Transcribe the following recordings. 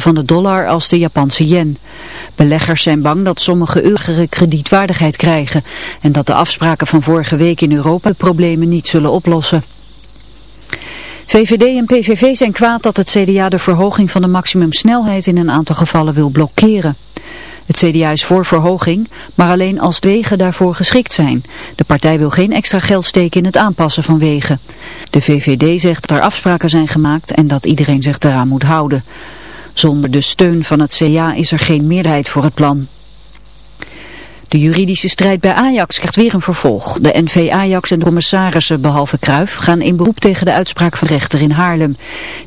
van de dollar als de Japanse yen. Beleggers zijn bang dat sommige eugere kredietwaardigheid krijgen en dat de afspraken van vorige week in Europa de problemen niet zullen oplossen. VVD en PVV zijn kwaad dat het CDA de verhoging van de maximumsnelheid in een aantal gevallen wil blokkeren. Het CDA is voor verhoging, maar alleen als wegen daarvoor geschikt zijn. De partij wil geen extra geld steken in het aanpassen van wegen. De VVD zegt dat er afspraken zijn gemaakt en dat iedereen zich eraan moet houden. Zonder de steun van het CDA is er geen meerderheid voor het plan. De juridische strijd bij Ajax krijgt weer een vervolg. De NV Ajax en de commissarissen, behalve Kruif, gaan in beroep tegen de uitspraak van rechter in Haarlem.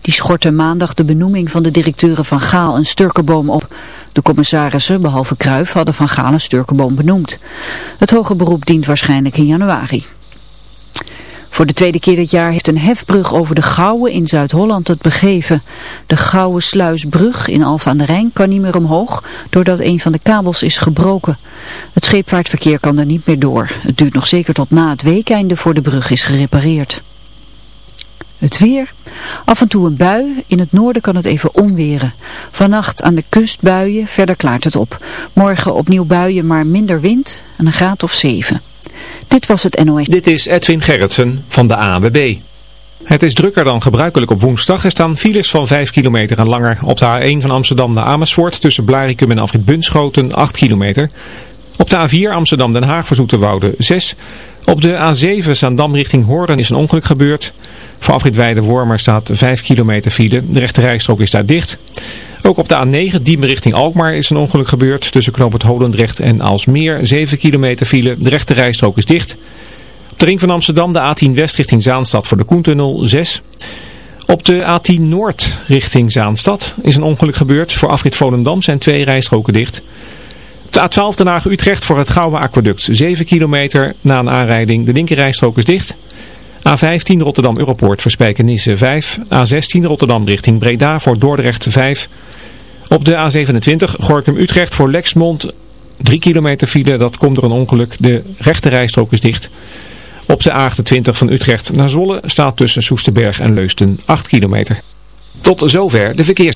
Die schortte maandag de benoeming van de directeuren van Gaal en Sturkenboom op. De commissarissen, behalve Kruif, hadden van Gaal en Sturkenboom benoemd. Het hoge beroep dient waarschijnlijk in januari. Voor de tweede keer dit jaar heeft een hefbrug over de Gouwe in Zuid-Holland het begeven. De Gouwe Sluisbrug in Alphen aan de Rijn kan niet meer omhoog doordat een van de kabels is gebroken. Het scheepvaartverkeer kan er niet meer door. Het duurt nog zeker tot na het weekeinde voor de brug is gerepareerd. Het weer. Af en toe een bui. In het noorden kan het even onweren. Vannacht aan de kust buien. Verder klaart het op. Morgen opnieuw buien, maar minder wind. En een graad of 7. Dit was het NOS. Dit is Edwin Gerritsen van de ANWB. Het is drukker dan gebruikelijk op woensdag. Er staan files van 5 kilometer en langer. Op de A1 van Amsterdam naar Amersfoort tussen Blarikum en Afrit Bunschoten 8 kilometer. Op de A4 Amsterdam-Den Haag voor Zoeterwoude 6. Op de A7 Zaandam richting Hoorn is een ongeluk gebeurd. Voor Afrit Weide-Wormer staat 5 kilometer file. De rechte rijstrook is daar dicht. Ook op de A9 Diemen richting Alkmaar is een ongeluk gebeurd. Tussen Knoop het Holendrecht en Alsmeer 7 kilometer file. De rechte rijstrook is dicht. Op de ring van Amsterdam de A10 West richting Zaanstad voor de Koentunnel 6. Op de A10 Noord richting Zaanstad is een ongeluk gebeurd. Voor afrit Volendam zijn twee rijstroken dicht. De A12 Den Haag Utrecht voor het Gouwe Aquaduct 7 kilometer na een aanrijding. De linkerrijstrook is dicht. A15 Rotterdam Europoort voor Spijkenisse 5. A16 Rotterdam richting Breda voor Dordrecht 5. Op de A27 Gorkum Utrecht voor Lexmond 3 kilometer file. Dat komt door een ongeluk. De rechte rijstrook is dicht. Op de A28 van Utrecht naar Zwolle staat tussen Soesterberg en Leusden 8 kilometer. Tot zover de verkeers.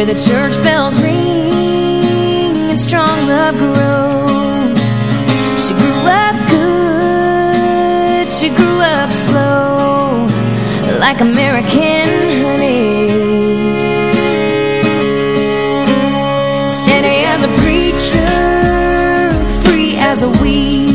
Where the church bells ring and strong love grows. She grew up good, she grew up slow, like American honey. Steady as a preacher, free as a weed.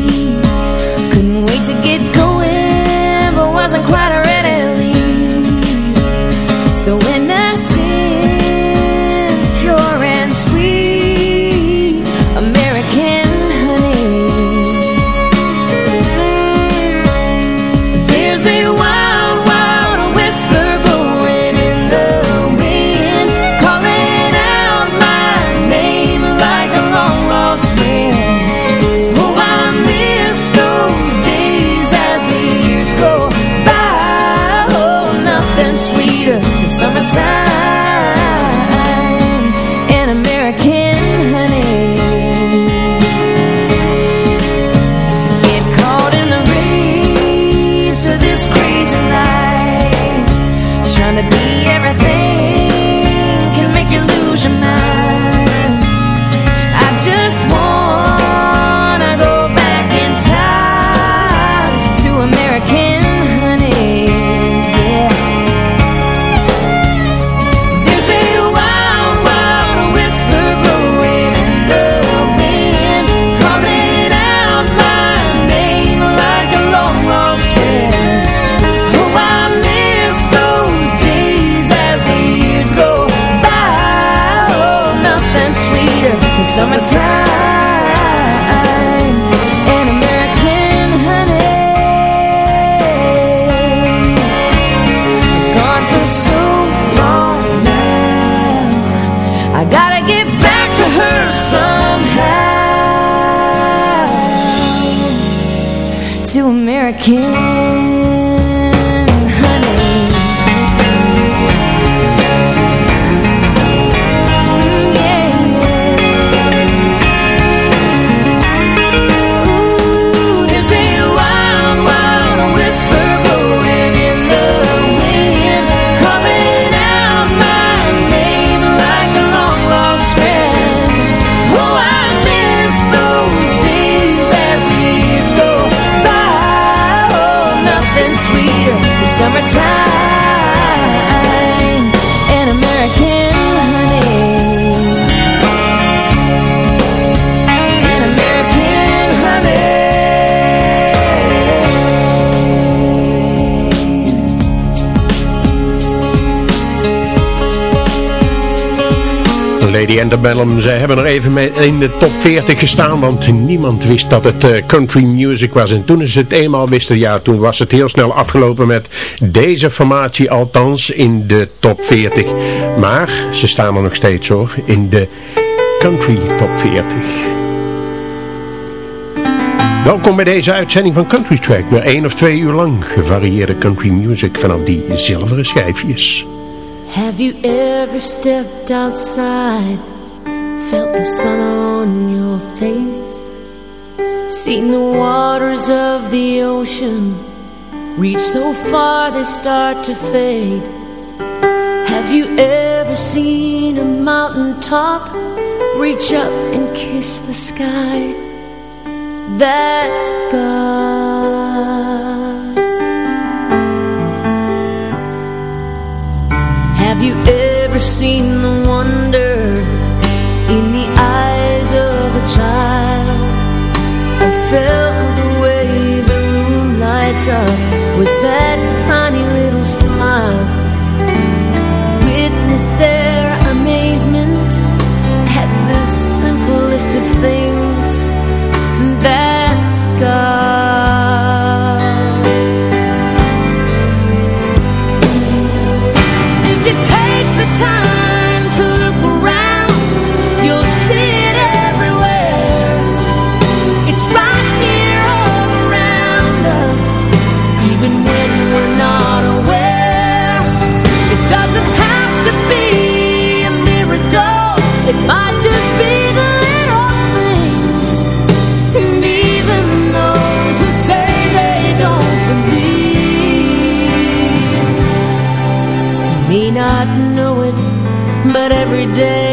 Lady Antebellum, zij hebben er even mee in de top 40 gestaan, want niemand wist dat het eh, country music was. En toen ze het eenmaal wisten, ja, toen was het heel snel afgelopen met deze formatie althans in de top 40. Maar ze staan er nog steeds hoor, in de country top 40. Welkom bij deze uitzending van Country Track. Weer één of twee uur lang gevarieerde country music vanaf die zilveren schijfjes. Have you ever stepped outside, felt the sun on your face, seen the waters of the ocean reach so far they start to fade? Have you ever seen a mountain top reach up and kiss the sky? That's God. You ever seen the every day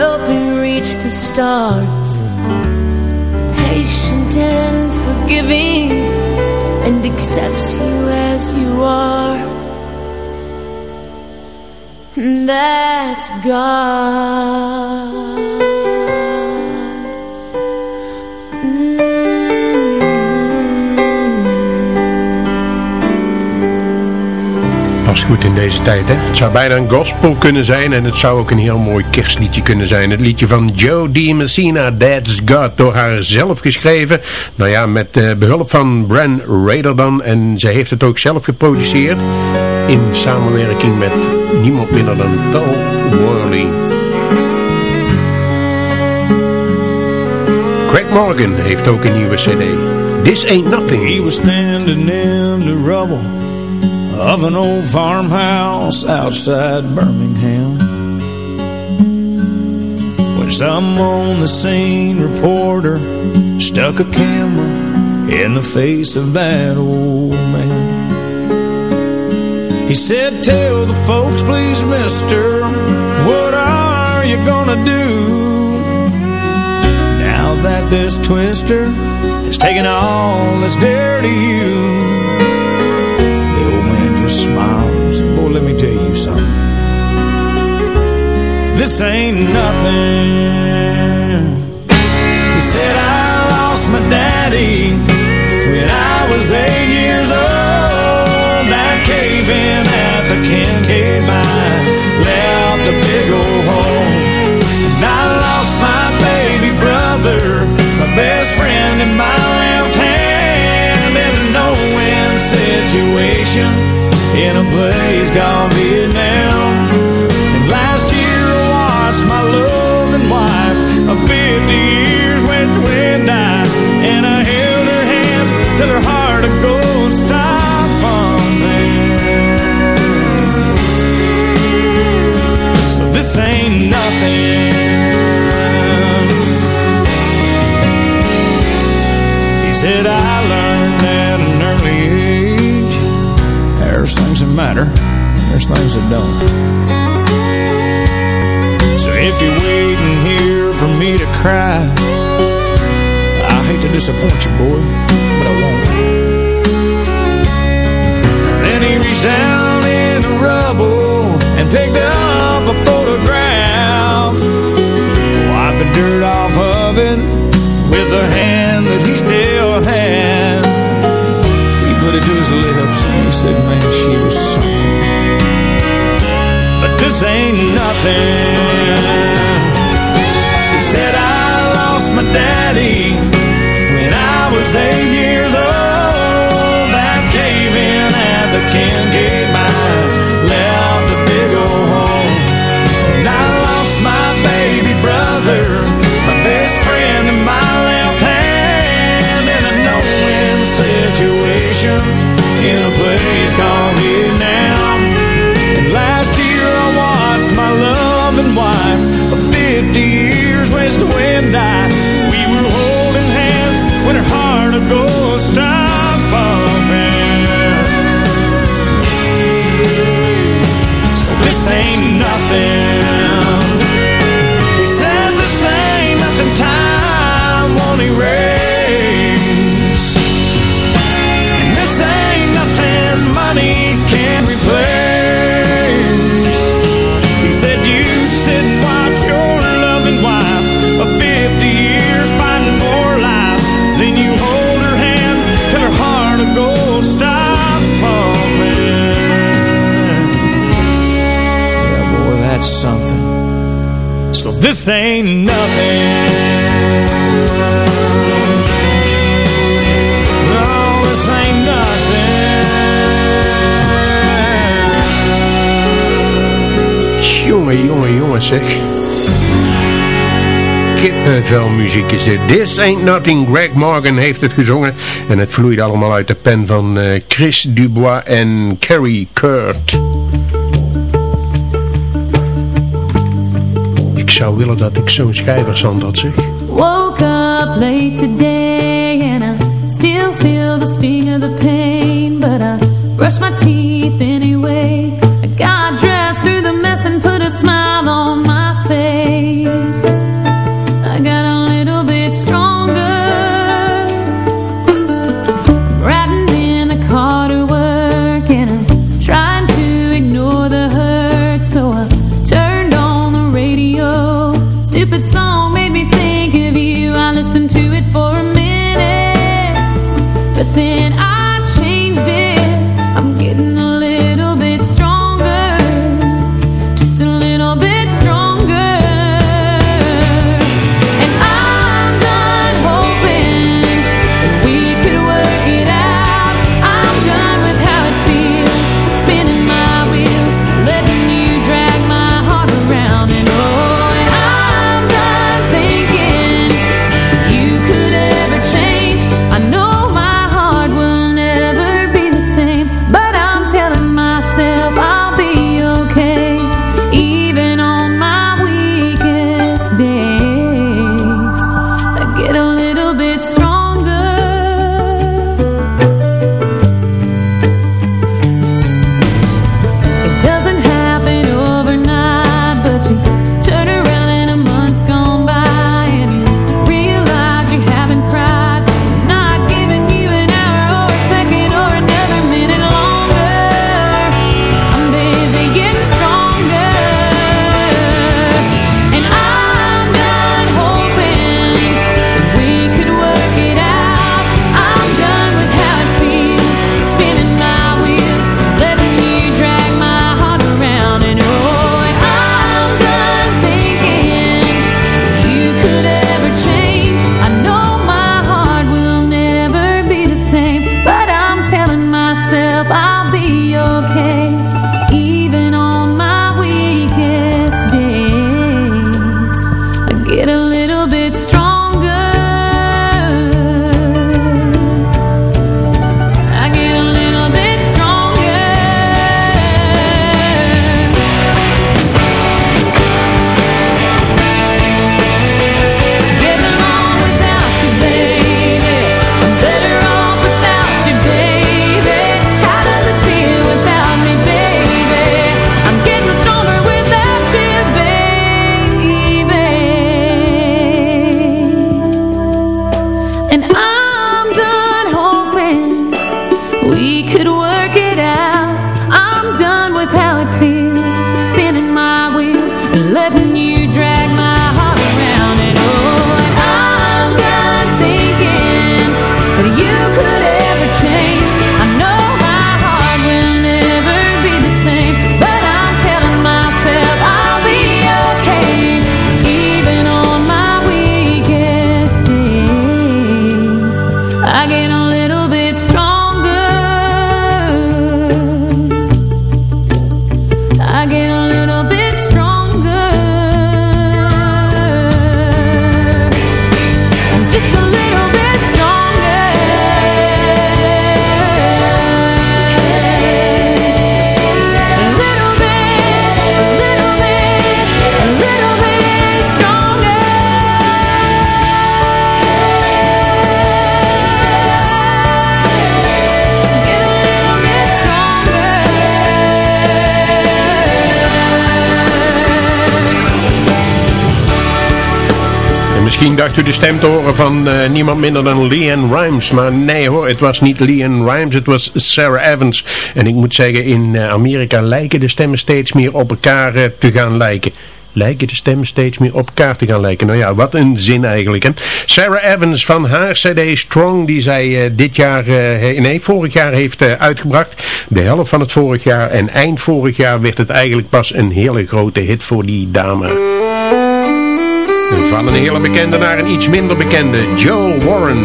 to help you reach the stars. Patient and forgiving and accepts you as you are. That's God. Pas goed in deze tijd, hè? Het zou bijna een gospel kunnen zijn en het zou ook een heel mooi kerstliedje kunnen zijn. Het liedje van Joe D. Messina, That's God, door haar zelf geschreven. Nou ja, met uh, behulp van Bran Raider dan. En zij heeft het ook zelf geproduceerd in samenwerking met niemand minder dan Tal Worley. Craig Morgan heeft ook een nieuwe cd. This Ain't Nothing. He was standing in the rubble of an old farmhouse outside Birmingham When some on the scene reporter stuck a camera in the face of that old man. He said, tell the folks please mister, what are you gonna do Now that this twister has taken all that's dear to you smiles. Boy, let me tell you something. This ain't nothing. He said, I lost my daddy when I was eight years old. That cave in at the Kincaid mine left a big old hole. And I lost my baby brother, my best friend in my left hand in a no-win situation in a place called Vietnam. There's things that don't. So if you're waiting here for me to cry, I hate to disappoint you, boy, but I won't. Then he reached down in the rubble and picked up a photograph. Wiped the dirt off of it with the hand that he still had. He put it to his lips and he said, man, she was something. This ain't nothing. He said, I lost my daddy when I was eight years old. 50 years west wind die. We were holding hands when her heart of gold this ain't nothing. Jongen, jongen, jongen zeg. Kippenvelmuziek is dit. This Ain't Nothing. Greg Morgan heeft het gezongen. En het vloeit allemaal uit de pen van uh, Chris Dubois en Carrie Kurt. zou willen dat ik zo'n schrijver dat zeg. Woke up late today and I still feel the sting of the pain. But I brush my teeth anyway. Misschien dacht u de stem te horen van eh, niemand minder dan Leanne Rimes. Maar nee hoor, het was niet Leanne Rimes, het was Sarah Evans. En ik moet zeggen, in eh, Amerika lijken de stemmen steeds meer op elkaar eh, te gaan lijken lijken de stemmen steeds meer op elkaar te gaan lijken. Nou ja, wat een zin eigenlijk. Hè? Sarah Evans van haar CD Strong, die zij dit jaar, nee, vorig jaar heeft uitgebracht. De helft van het vorig jaar en eind vorig jaar werd het eigenlijk pas een hele grote hit voor die dame. Van een hele bekende naar een iets minder bekende, Joel Warren.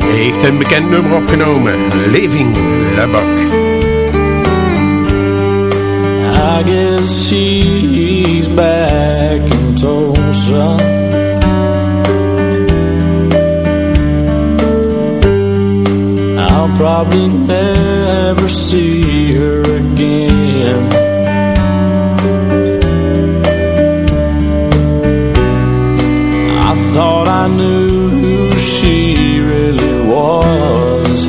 Hij heeft een bekend nummer opgenomen, Living Lubbock. I guess she's back in Tulsa I'll probably never see her again I knew who she really was.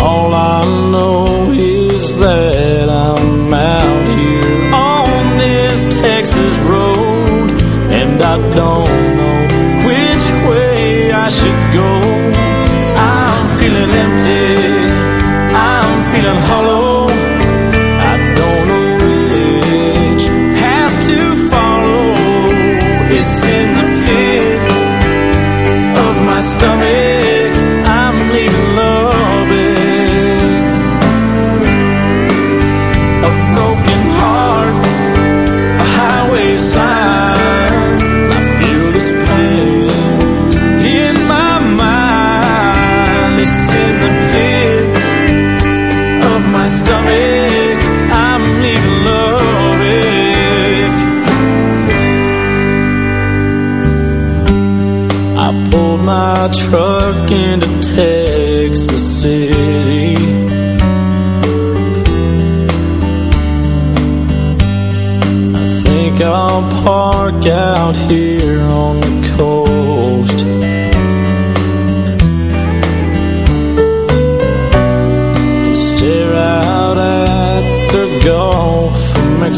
All I know is that I'm out here on this Texas road And I don't know which way I should go.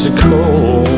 Mexico.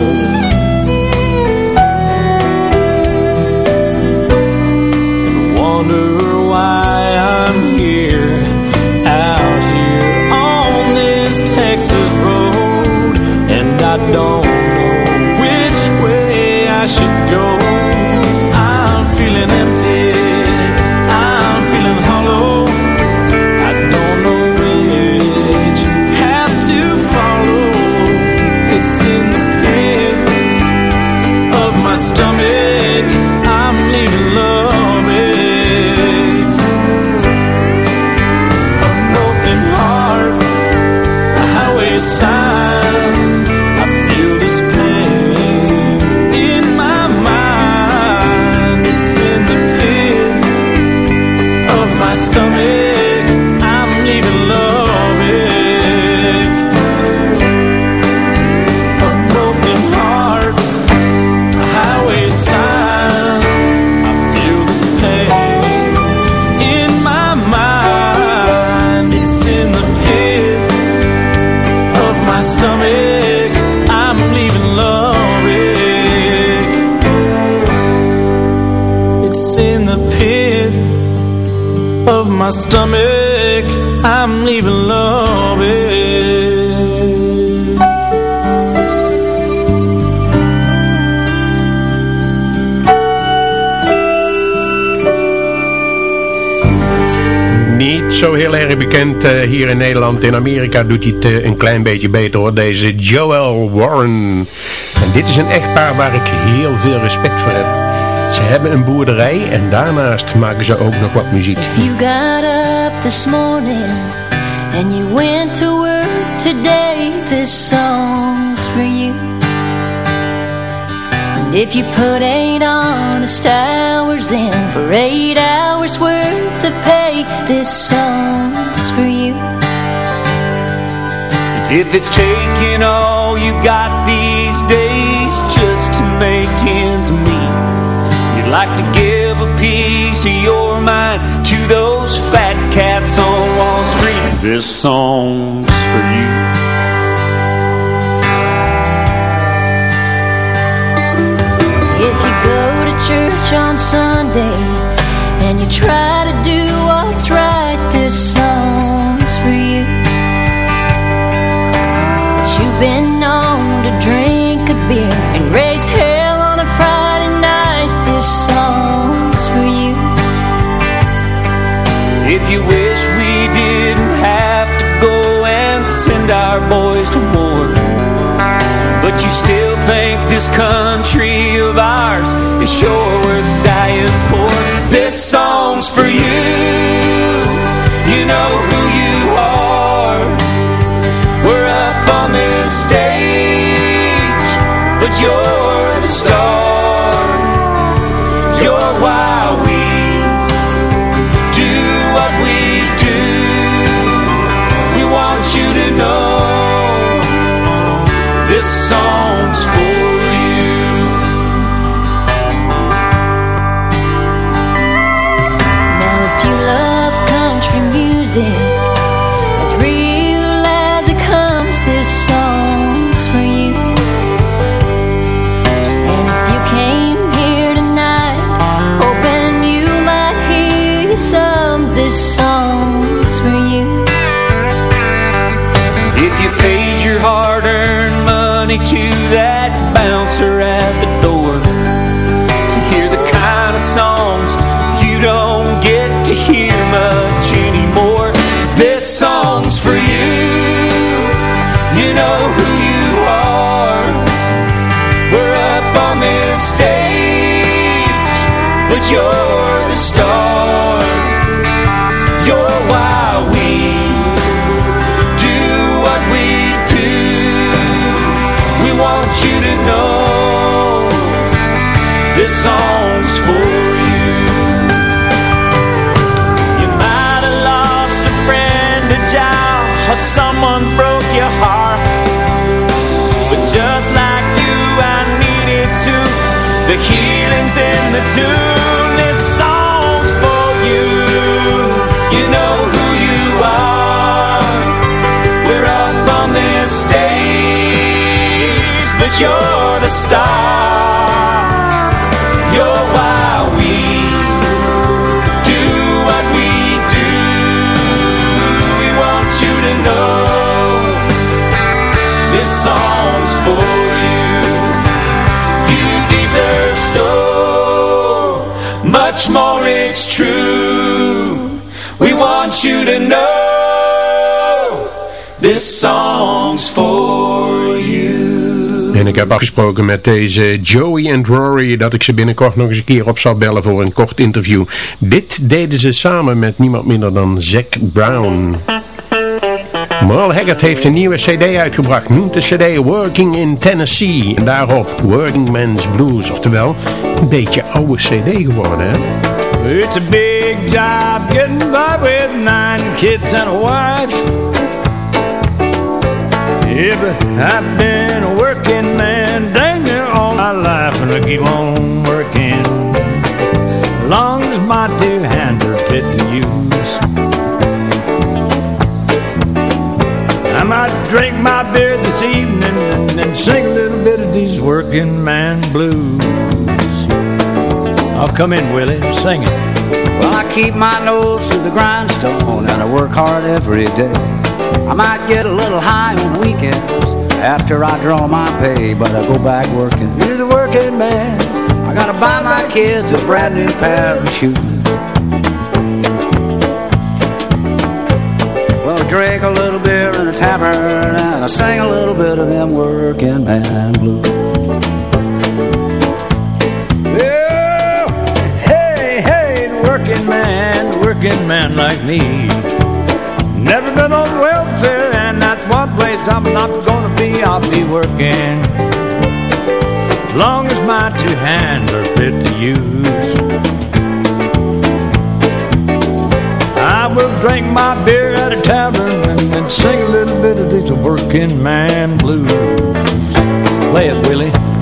Zo heel erg bekend eh, hier in Nederland. In Amerika doet hij het eh, een klein beetje beter hoor. Deze Joel Warren. En dit is een echtpaar waar ik heel veel respect voor heb. Ze hebben een boerderij en daarnaast maken ze ook nog wat muziek. You got up this morning and you went to work today. This song's for you. And if you put eight honest hours in for eight hours worth pay, this song's for you. If it's taking all you got these days just to make ends meet, you'd like to give a piece of your mind to those fat cats on Wall Street. This song's for you. If you go to church on Sunday try to do what's right, this song's for you. But you've been known to drink a beer and raise hell on a Friday night, this song's for you. If you wish money to that bouncer at the door To hear the kind of songs you don't get to hear much anymore. This song's for you. You know who you are. We're up on this stage But you're Someone broke your heart. But just like you, I needed to. The healing's in the tune. This song's for you. You know who you are. We're up on this stage But you're the star it's true We want you to know This song's for you En ik heb afgesproken met deze Joey en Rory dat ik ze binnenkort nog eens een keer op zal bellen voor een kort interview. Dit deden ze samen met niemand minder dan Zac Brown. Merle Haggard heeft een nieuwe cd uitgebracht, noemt de cd Working in Tennessee. En daarop Working Man's Blues, oftewel een beetje oude cd geworden hè. It's a big job getting by with nine kids and a wife. Yeah, but I've been a working man dang near all my life and I keep on working. Long as my two hands are fit to use. I might drink my beer this evening and, and sing a little bit of these working man blues. I'll come in, Willie, sing it. Well, I keep my nose to the grindstone and I work hard every day. I might get a little high on weekends after I draw my pay, but I go back working. You're the working man. I gotta buy my kids a brand new pair of shoes. Well, I drink a little beer in a tavern and I sing a little bit of them working man blues. Working man like me. Never been on welfare, and that's one place I'm not gonna be. I'll be working. Long as my two hands are fit to use. I will drink my beer at a tavern and, sing a little bit of these working man blues. Play it, Willie.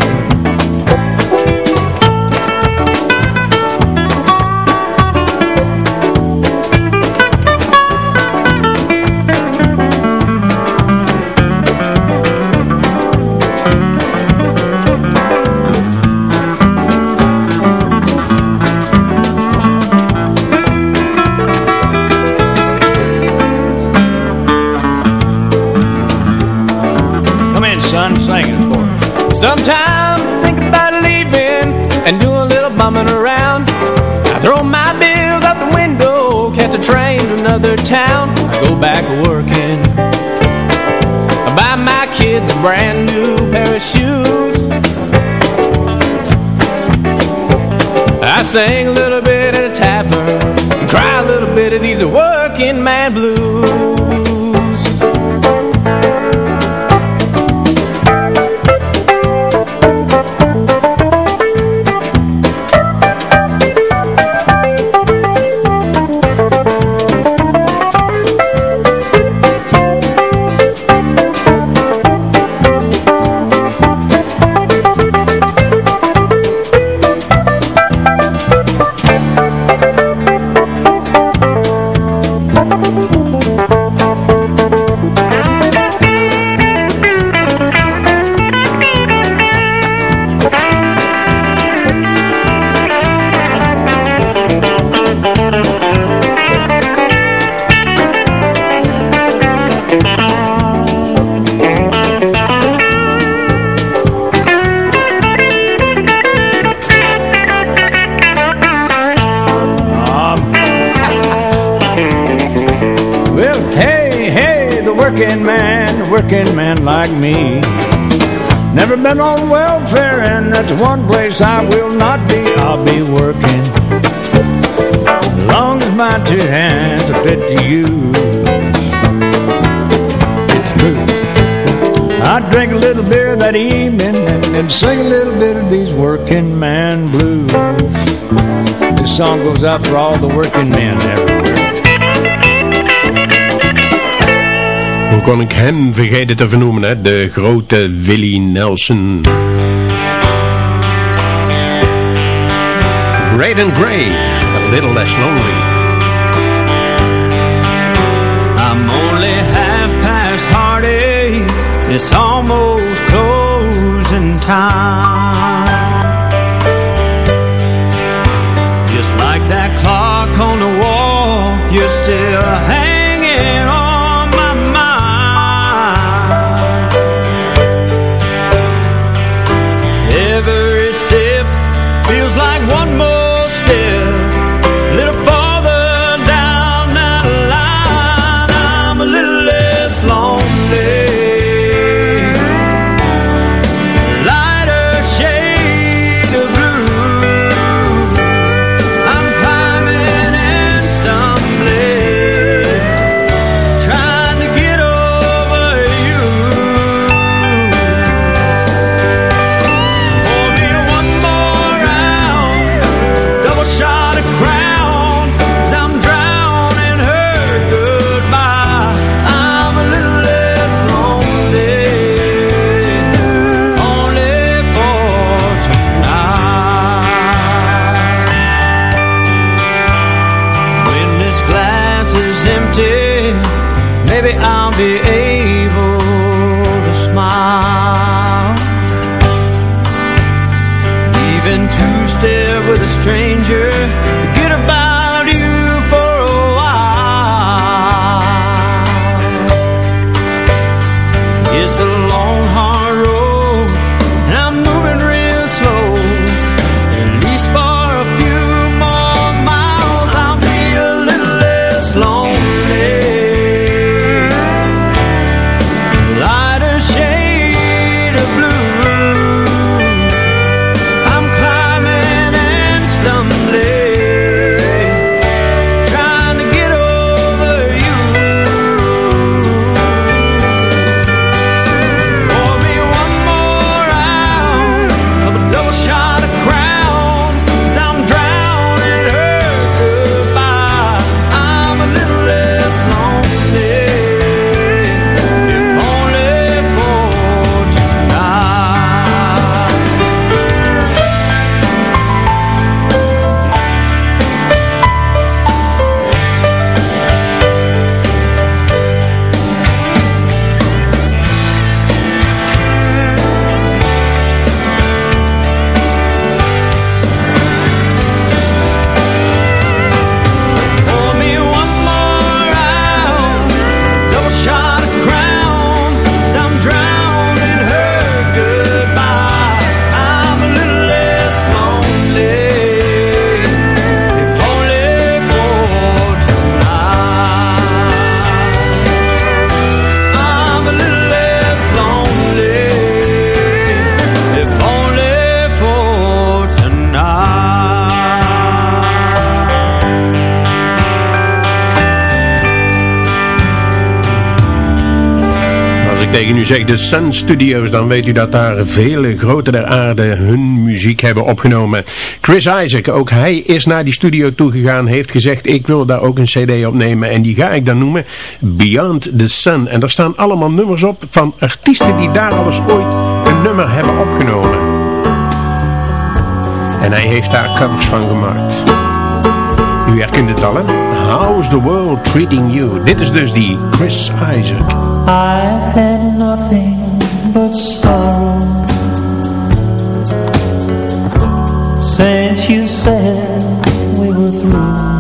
I sing a little bit at a tavern cry a little bit of these working man blues. One place I will not be. I'll be working as long as my two hands are fit to use. It's true. I drink a little beer that evening and sing a little bit of these working man blues. This song goes out for all the working men everywhere. Hoe kon ik hem vergeten te vernoemen, hè? de grote Willie Nelson. Great and Grey, a little less lonely. I'm only half past heartache. It's almost closing time. Just like that clock on the wall, you're still hanging I'll be able Zeg de Sun Studios, dan weet u dat daar vele grote der aarde hun muziek hebben opgenomen. Chris Isaac, ook hij is naar die studio toegegaan, heeft gezegd ik wil daar ook een cd opnemen en die ga ik dan noemen Beyond the Sun. En daar staan allemaal nummers op van artiesten die daar alles ooit een nummer hebben opgenomen. En hij heeft daar covers van gemaakt. U herkent het al hè? How's the world treating you? Dit is dus die Chris Isaak. I've had nothing but sorrow Since you said we were through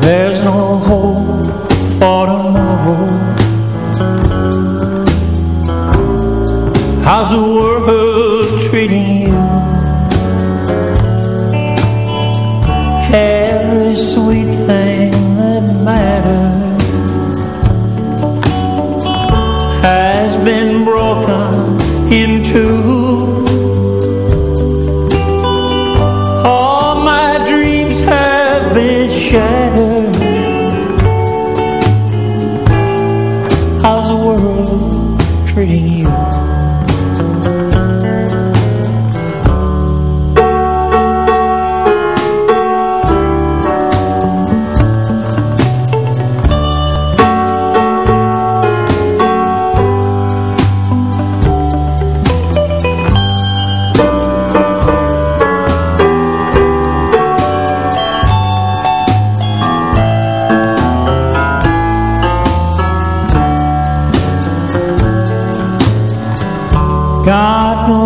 There's no hope for tomorrow How's the world every sweet thing that mattered has been broken into all my dreams have been shattered. How's the world treating you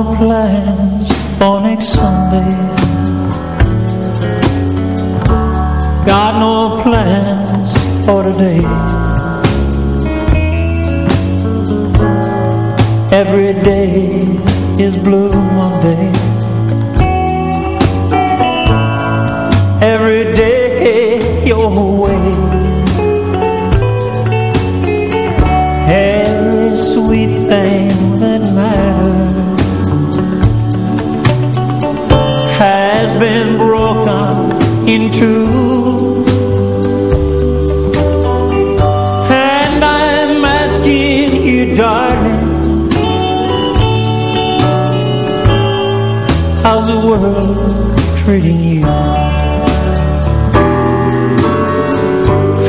our plans for next Sunday. Got no plans for today. Every day is Blue Monday. Every day you're away. hurting you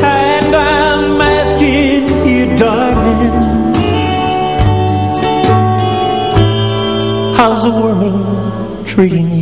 And I'm asking you, darling How's the world treating you?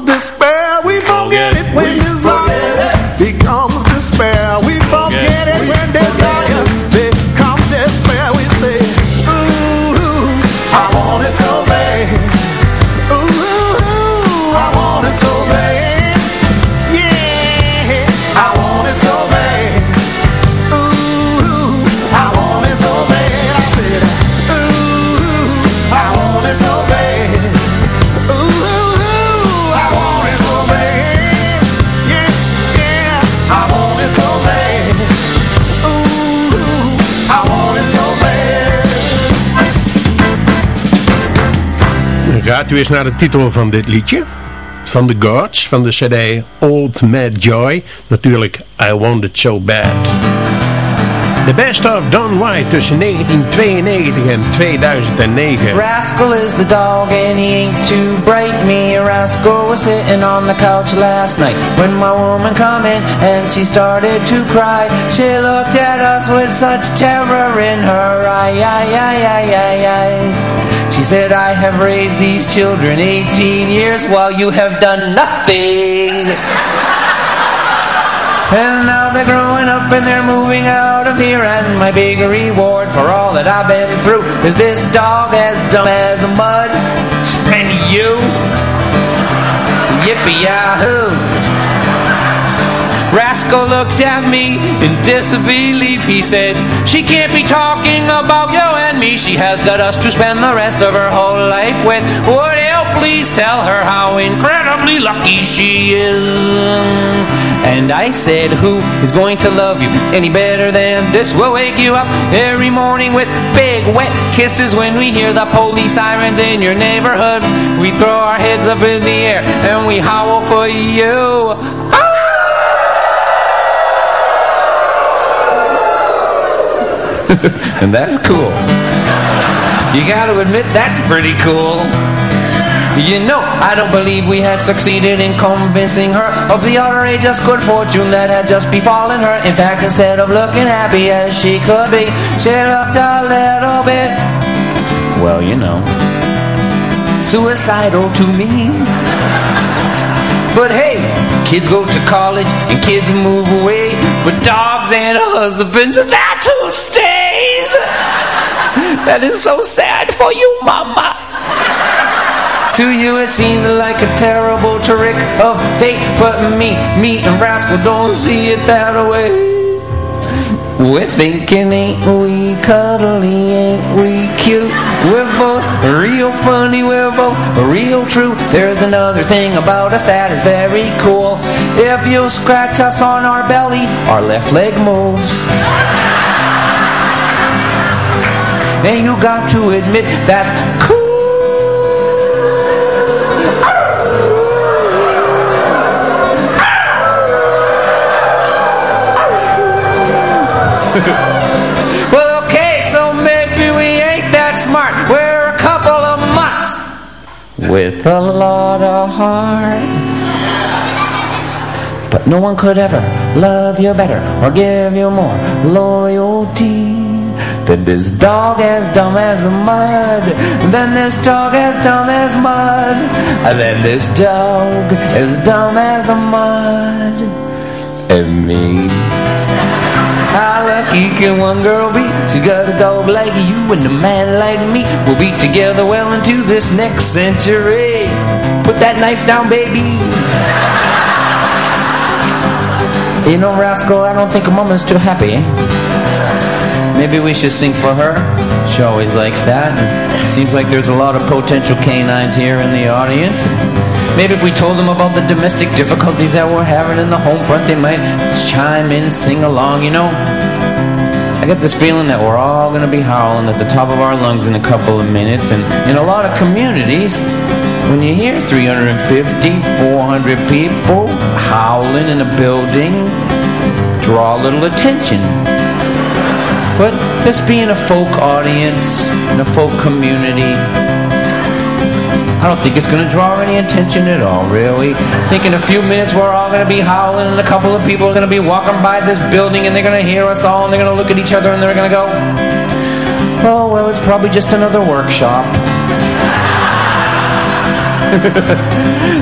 this we eens naar de titel van dit liedje. Van The Gods, van de cd Old Mad Joy. Natuurlijk I Want It So Bad. The Best of Don White tussen 1992 en 2009. Rascal is the dog and he ain't too bright. Me and Rascal was sitting on the couch last night when my woman come in and she started to cry. She looked at us with such terror in her eye, eye, eye, eye, eye, eyes. She said, I have raised these children 18 years while you have done nothing. And now they're growing up and they're moving out of here. And my big reward for all that I've been through Is this dog as dumb as a mud. And you? Yippee-yahoo Rascal looked at me in disbelief He said, she can't be talking about you and me She has got us to spend the rest of her whole life with Would you please tell her how incredibly lucky she is and I said, who is going to love you any better than this? We'll wake you up every morning with big wet kisses when we hear the police sirens in your neighborhood. We throw our heads up in the air and we howl for you. and that's cool. You gotta admit, that's pretty cool. You know, I don't believe we had succeeded in convincing her of the outrageous good fortune that had just befallen her. In fact, instead of looking happy as she could be, she looked a little bit, well, you know, suicidal to me. But hey, kids go to college and kids move away, but dogs and husbands, and that's who stays. That is so sad for you, mama. To you it seems like a terrible trick of fate But me, me and Rascal don't see it that way. We're thinking ain't we cuddly, ain't we cute? We're both real funny, we're both real true. There's another thing about us that is very cool. If you scratch us on our belly, our left leg moves And you got to admit that's cool well, okay, so maybe we ain't that smart. We're a couple of mutts with a lot of heart. But no one could ever love you better or give you more loyalty than this dog as dumb as mud. Then this dog as dumb as mud. Then this dog as dumb as mud. And me. How lucky can one girl be? She's got a dog like you and a man like me. We'll be together well into this next century. Put that knife down, baby. You know, Rascal, I don't think a Mama's too happy. Maybe we should sing for her. She always likes that. Seems like there's a lot of potential canines here in the audience. Maybe if we told them about the domestic difficulties that we're having in the home front, they might chime in, sing along, you know. I get this feeling that we're all going to be howling at the top of our lungs in a couple of minutes. And in a lot of communities, when you hear 350, 400 people howling in a building, draw a little attention. But this being a folk audience, and a folk community, I don't think it's going to draw any attention at all, really. I think in a few minutes we're all going to be howling and a couple of people are going to be walking by this building and they're going to hear us all and they're going to look at each other and they're going to go, oh, well, it's probably just another workshop.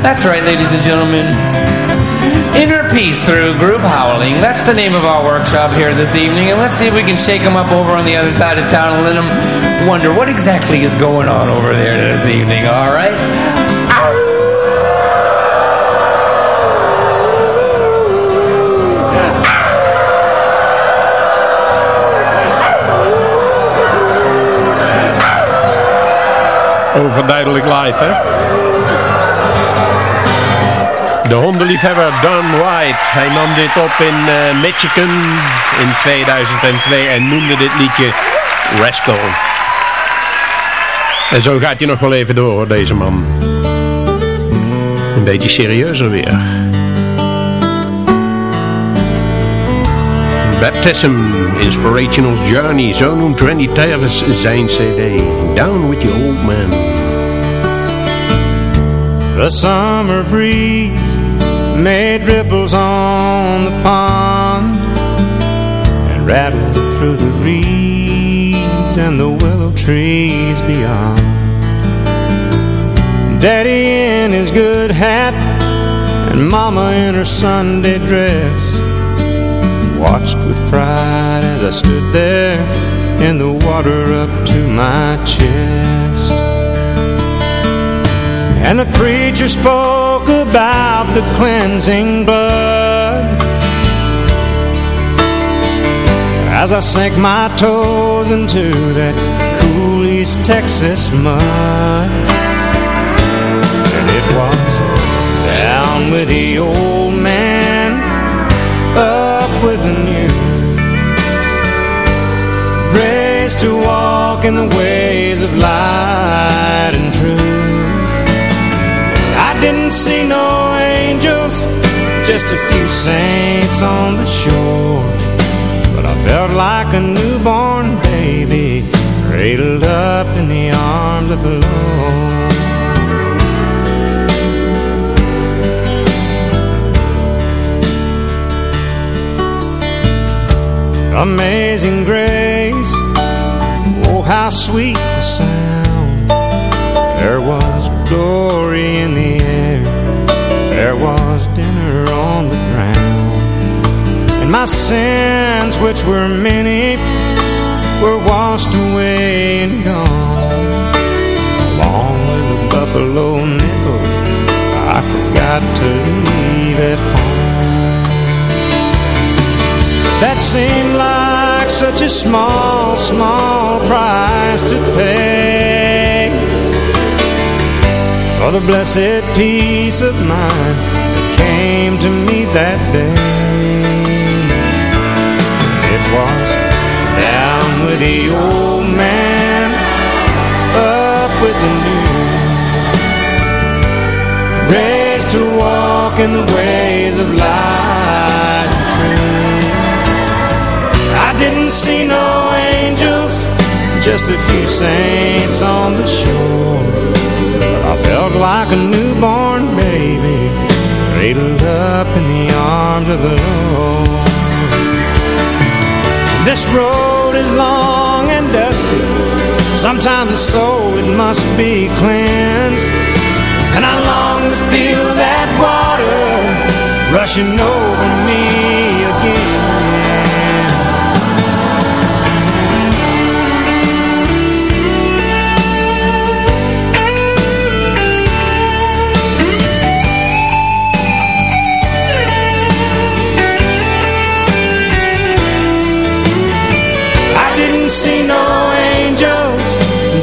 That's right, ladies and gentlemen. Peace through Group Howling. That's the name of our workshop here this evening. And let's see if we can shake them up over on the other side of town and let them wonder what exactly is going on over there this evening, all right? Overduidelijk live, hè? De hondenliefhebber Don White. Hij nam dit op in uh, Michigan in 2002 en noemde dit liedje Rascal. En zo gaat hij nog wel even door, deze man. Een beetje serieuzer weer. Baptism, Inspirational Journey, zo noemt Randy Travis zijn cd. Down with the Old Man. The summer breeze made ripples on the pond and rattled through the reeds and the willow trees beyond. Daddy in his good hat and Mama in her Sunday dress watched with pride as I stood there in the water up to my chest. And the preacher spoke about the cleansing blood. As I sank my toes into that cool East Texas mud. And it was down with the old man Up with the new. Raised to walk in the ways of light and truth didn't see no angels, just a few saints on the shore. But I felt like a newborn baby, cradled up in the arms of the Lord. Amazing grace, oh how sweet the sound. Dinner on the ground. And my sins, which were many Were washed away and gone. Along with a buffalo nickel I forgot to leave at home. That seemed like such a small, small price to pay. For the blessed peace of mind came to me that day. It was down with the old man, up with the new, raised to walk in the ways of light and truth. I didn't see no angels, just a few saints on the shore. I felt like a newborn baby Cradled up in the arms of the Lord. This road is long and dusty. Sometimes the soul it must be cleansed. And I long to feel that water Rushing over me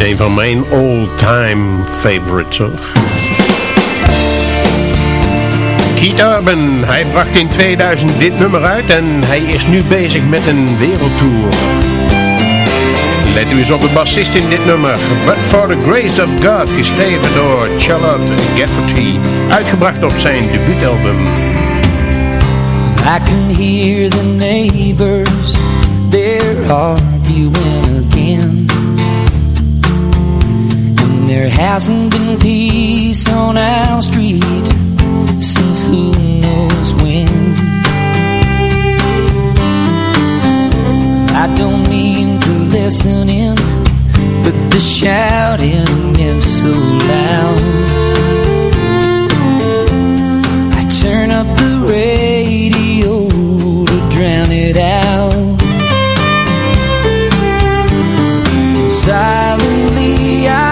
een van mijn all-time favorites hoor. Keith Urban, hij bracht in 2000 dit nummer uit en hij is nu bezig met een wereldtour. Let u eens op de bassist in dit nummer. But for the Grace of God, geschreven door Charlotte Gafferty. Uitgebracht op zijn debuutalbum. I can hear the neighbors, they're arguing again. There hasn't been peace on our street since who knows when. I don't mean to listen in, but the shouting is so loud. I turn up the radio to drown it out. Silently, I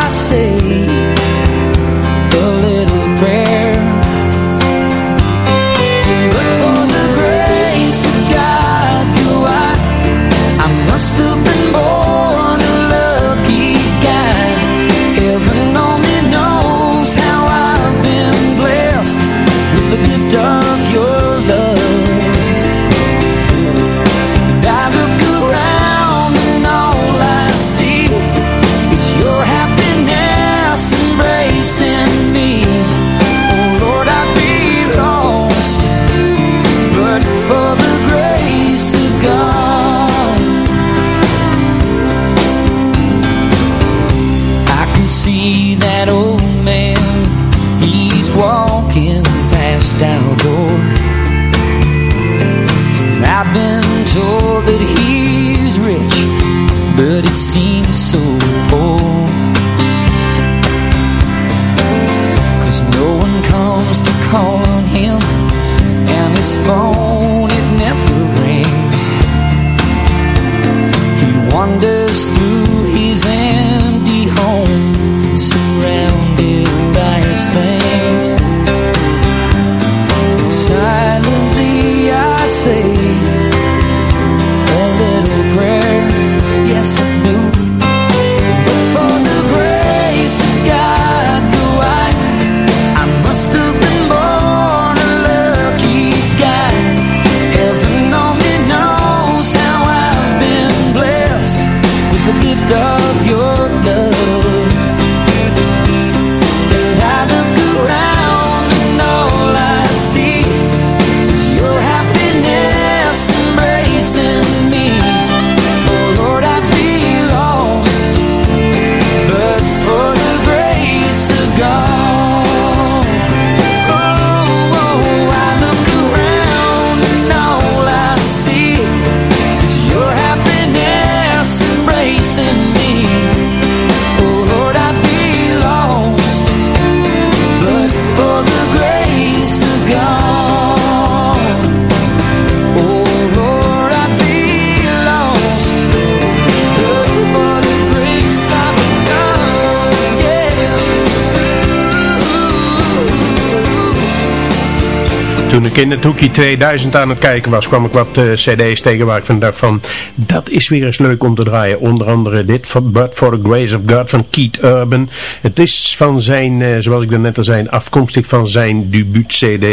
toen ik in het hoekje 2000 aan het kijken was, kwam ik wat eh, cd's tegen waar ik van dacht van, dat is weer eens leuk om te draaien. Onder andere dit, van But for the Grace of God van Keith Urban. Het is van zijn, eh, zoals ik net al zei, afkomstig van zijn debuut cd.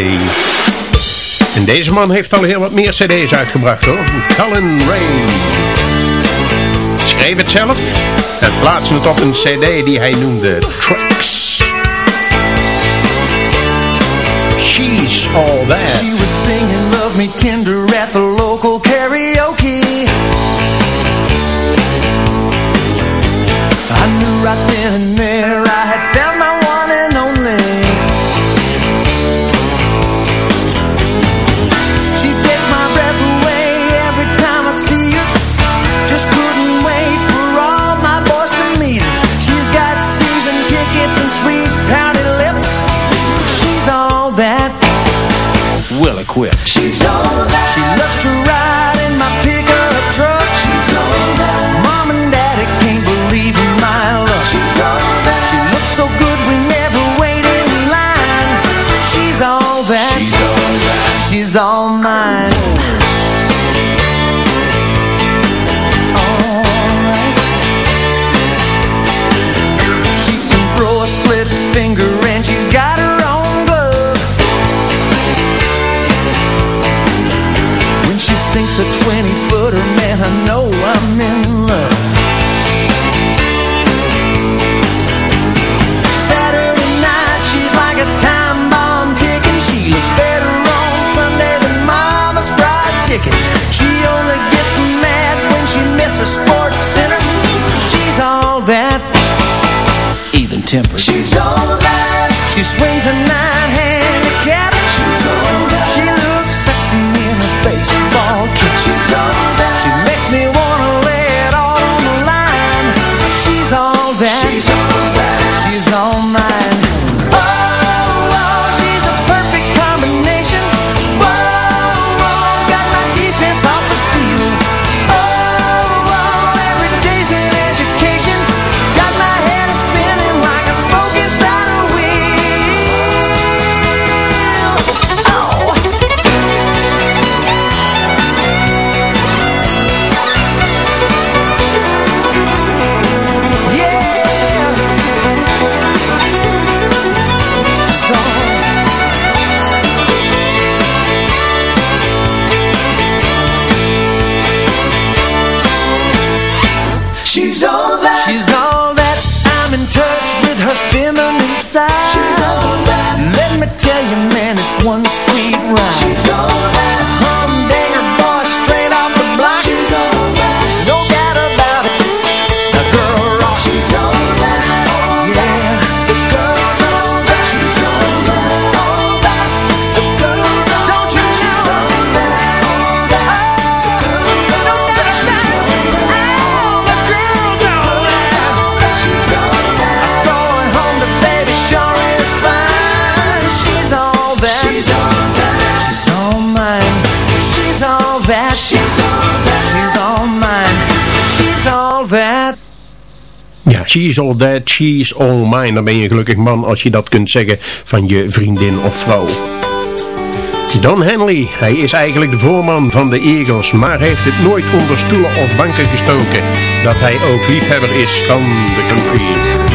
En deze man heeft al heel wat meer cd's uitgebracht hoor. Colin Ray. Schreef het zelf en plaatste het op een cd die hij noemde Tracks. All that? She was singing Love Me Tender She's She's She's She's all dead, she's all mine. Dan ben je een gelukkig man als je dat kunt zeggen van je vriendin of vrouw. Don Henley, hij is eigenlijk de voorman van de Eagles, maar heeft het nooit onder stoelen of banken gestoken dat hij ook liefhebber is van de country.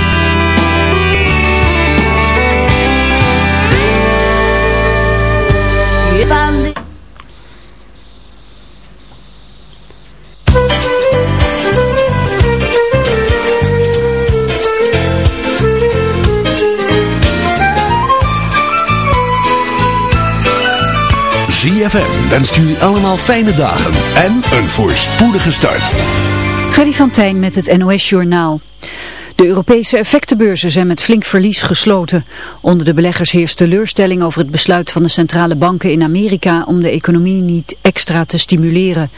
ZFM wenst jullie allemaal fijne dagen en een voorspoedige start. Freddy van Tijn met het NOS Journaal. De Europese effectenbeurzen zijn met flink verlies gesloten. Onder de beleggers heerst teleurstelling over het besluit van de centrale banken in Amerika om de economie niet extra te stimuleren.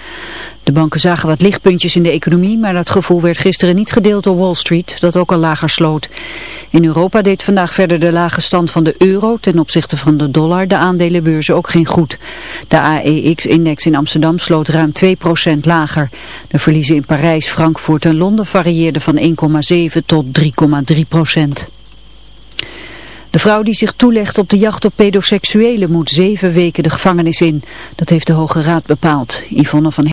De banken zagen wat lichtpuntjes in de economie, maar dat gevoel werd gisteren niet gedeeld door Wall Street, dat ook al lager sloot. In Europa deed vandaag verder de lage stand van de euro ten opzichte van de dollar de aandelenbeurzen ook geen goed. De AEX-index in Amsterdam sloot ruim 2% lager. De verliezen in Parijs, Frankfurt en Londen varieerden van 1,7 tot 3,3 procent. De vrouw die zich toelegt op de jacht op pedoseksuelen moet zeven weken de gevangenis in. Dat heeft de Hoge Raad bepaald. Yvonne van